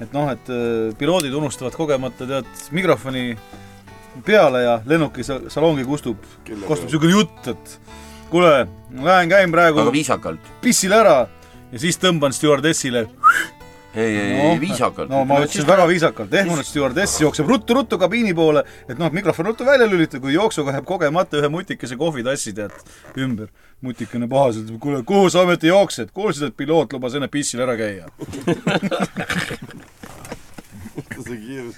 et noh, et äh, piloodid unustavad kogemata tead mikrofoni peale ja lennuki sa- salongi kustub, kostub niisugune jutt, et kuule, lähen käin praegu aga viisakalt. pissile ära ja siis tõmban stjuardessile ei, ei, No, ei viisakalt. no ma ütlesin väga viisakalt, ehmunud stjuardess jookseb ruttu-ruttu kabiini poole, et noh, mikrofon ruttu välja lülitada, kui jooksuga jääb kogemata ühe mutikese kohvitassi tead ümber. mutikene pahaselt, kuule, kuhu sa ometi jooksed, kuulsid, et piloot lubas enne pissil ära käia. a seguir.